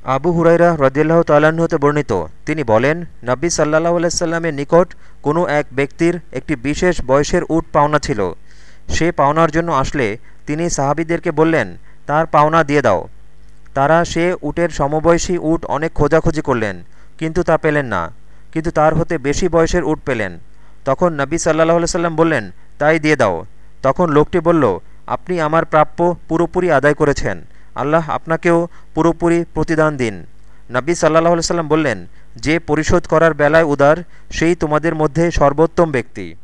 আবু হুরাইরা রদিয়াল্লাহ তাল্লাহ্ন হতে বর্ণিত। তিনি বলেন নব্বী সাল্লাহ আলাইসাল্লামের নিকট কোনো এক ব্যক্তির একটি বিশেষ বয়সের উট পাওনা ছিল। সে পাওনার জন্য আসলে তিনি সাহাবিদেরকে বললেন, তার পাওনা দিয়ে দাও। তারা সে উটের সমবয়সী উট অনেক খোঁজাখুঁজি করলেন, কিন্তু তা পেলেন না, কিন্তু তার হতে বেশি বয়সের উট পেলেন। তখন নবী সাল্লাহ সাল্লাম বললেন, তাই দিয়ে দাও। তখন লোকটি বলল, আপনি আমার প্রাপ্য পুরোপুরি আদায় করেছেন। আল্লাহ আপনাকেও পুরোপুরি প্রতিদান দিন। নবী সাল্লাহ সাল্লাম বললেন, যে পরিশোধ করার বেলায় উদার, সেই তোমাদের মধ্যে সর্বোত্তম ব্যক্তি।